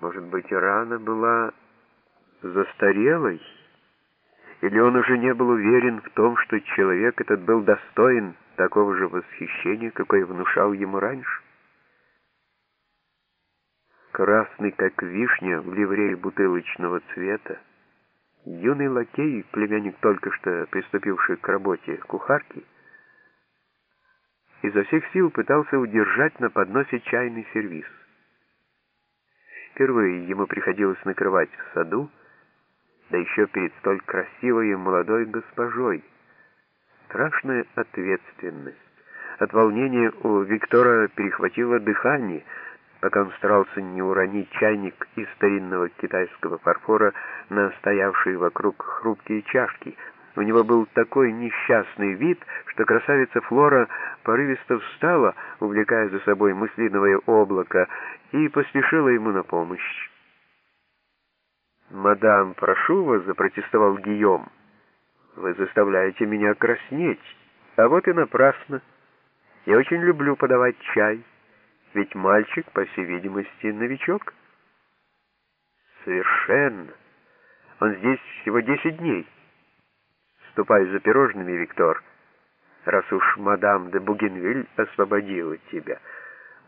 Может быть, рана была застарелой? Или он уже не был уверен в том, что человек этот был достоин такого же восхищения, какое внушал ему раньше? Красный, как вишня, в ливрее бутылочного цвета, юный лакей, племянник только что приступивший к работе кухарки, изо всех сил пытался удержать на подносе чайный сервиз. Впервые ему приходилось накрывать в саду, да еще перед столь красивой и молодой госпожой. Страшная ответственность. От волнения у Виктора перехватило дыхание, пока он старался не уронить чайник из старинного китайского фарфора на стоявшие вокруг хрупкие чашки — у него был такой несчастный вид, что красавица Флора порывисто встала, увлекая за собой мыслиновое облако, и поспешила ему на помощь. «Мадам, прошу вас», — запротестовал Гийом, — «вы заставляете меня краснеть, а вот и напрасно. Я очень люблю подавать чай, ведь мальчик, по всей видимости, новичок». «Совершенно. Он здесь всего десять дней». Ступай за пирожными, Виктор, раз уж мадам де Бугенвиль освободила тебя.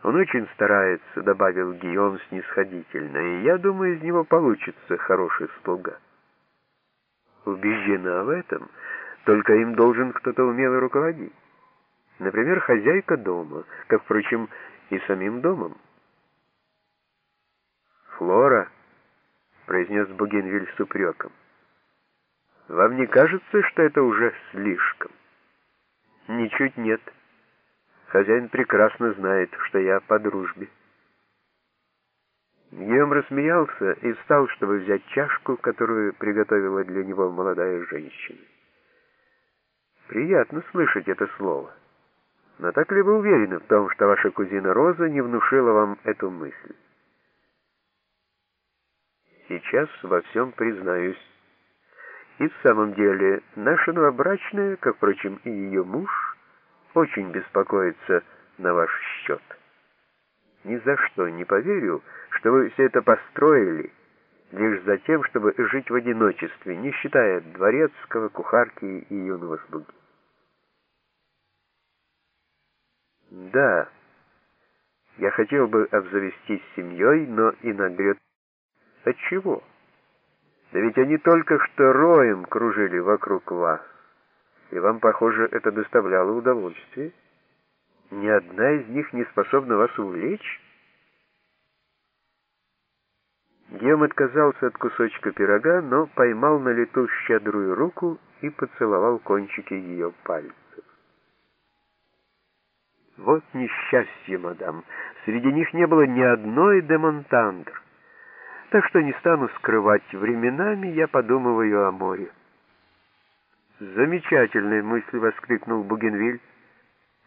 Он очень старается, — добавил Гийом снисходительно, — и я думаю, из него получится хороший слуга. Убеждена в этом, только им должен кто-то умело руководить. Например, хозяйка дома, как, впрочем, и самим домом. «Флора», — произнес Бугенвиль с упреком, вам не кажется, что это уже слишком? Ничуть нет. Хозяин прекрасно знает, что я по дружбе. Гийом рассмеялся и встал, чтобы взять чашку, которую приготовила для него молодая женщина. Приятно слышать это слово. Но так ли вы уверены в том, что ваша кузина Роза не внушила вам эту мысль? Сейчас во всем признаюсь. И в самом деле, наша новобрачная, как, впрочем, и ее муж, очень беспокоится на ваш счет. Ни за что не поверю, что вы все это построили лишь за тем, чтобы жить в одиночестве, не считая дворецкого, кухарки и юного слуги. Да, я хотел бы обзавестись семьей, но иногда... От чего? Да ведь они только что роем кружили вокруг вас, и вам, похоже, это доставляло удовольствие. Ни одна из них не способна вас увлечь. Гем отказался от кусочка пирога, но поймал на лету щедрую руку и поцеловал кончики ее пальцев. Вот несчастье, мадам. Среди них не было ни одной демонтандр. Так что не стану скрывать, временами я подумываю о море. «Замечательная мысль!» — воскликнул Бугенвиль.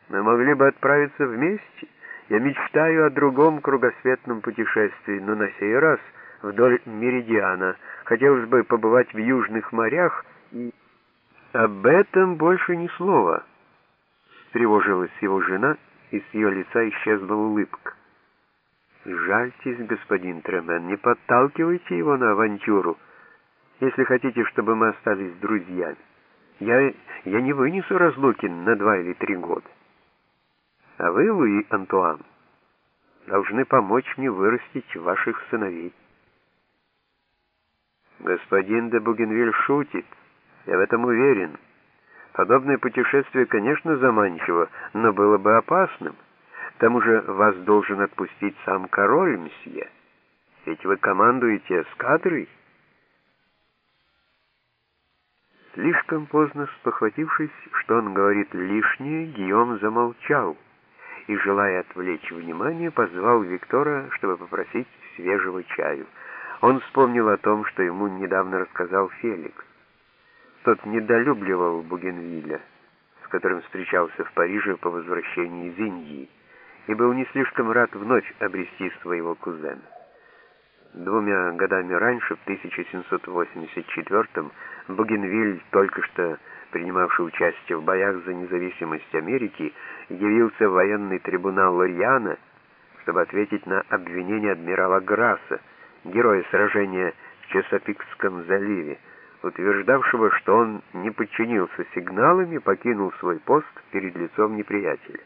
«Мы могли бы отправиться вместе. Я мечтаю о другом кругосветном путешествии, но на сей раз вдоль Меридиана. Хотелось бы побывать в южных морях и...» «Об этом больше ни слова!» — тревожилась его жена, и с ее лица исчезла улыбка. «Жальтесь, господин Тремен, не подталкивайте его на авантюру, если хотите, чтобы мы остались друзьями. Я, я не вынесу разлуки на два или три года. А вы, Луи Антуан, должны помочь мне вырастить ваших сыновей». Господин де Бугенвиль шутит, я в этом уверен. Подобное путешествие, конечно, заманчиво, но было бы опасным. К тому же вас должен отпустить сам король, месье. Ведь вы командуете эскадрой. Слишком поздно спохватившись, что он говорит лишнее, Гийом замолчал и, желая отвлечь внимание, позвал Виктора, чтобы попросить свежего чаю. Он вспомнил о том, что ему недавно рассказал Феликс. Тот недолюбливал Бугенвилля, с которым встречался в Париже по возвращении из Индии и был не слишком рад вновь обрести своего кузена. Двумя годами раньше, в 1784-м, Бугенвиль, только что принимавший участие в боях за независимость Америки, явился в военный трибунал Лориана, чтобы ответить на обвинение адмирала Грасса, героя сражения в Чесапикском заливе, утверждавшего, что он не подчинился сигналам и покинул свой пост перед лицом неприятеля.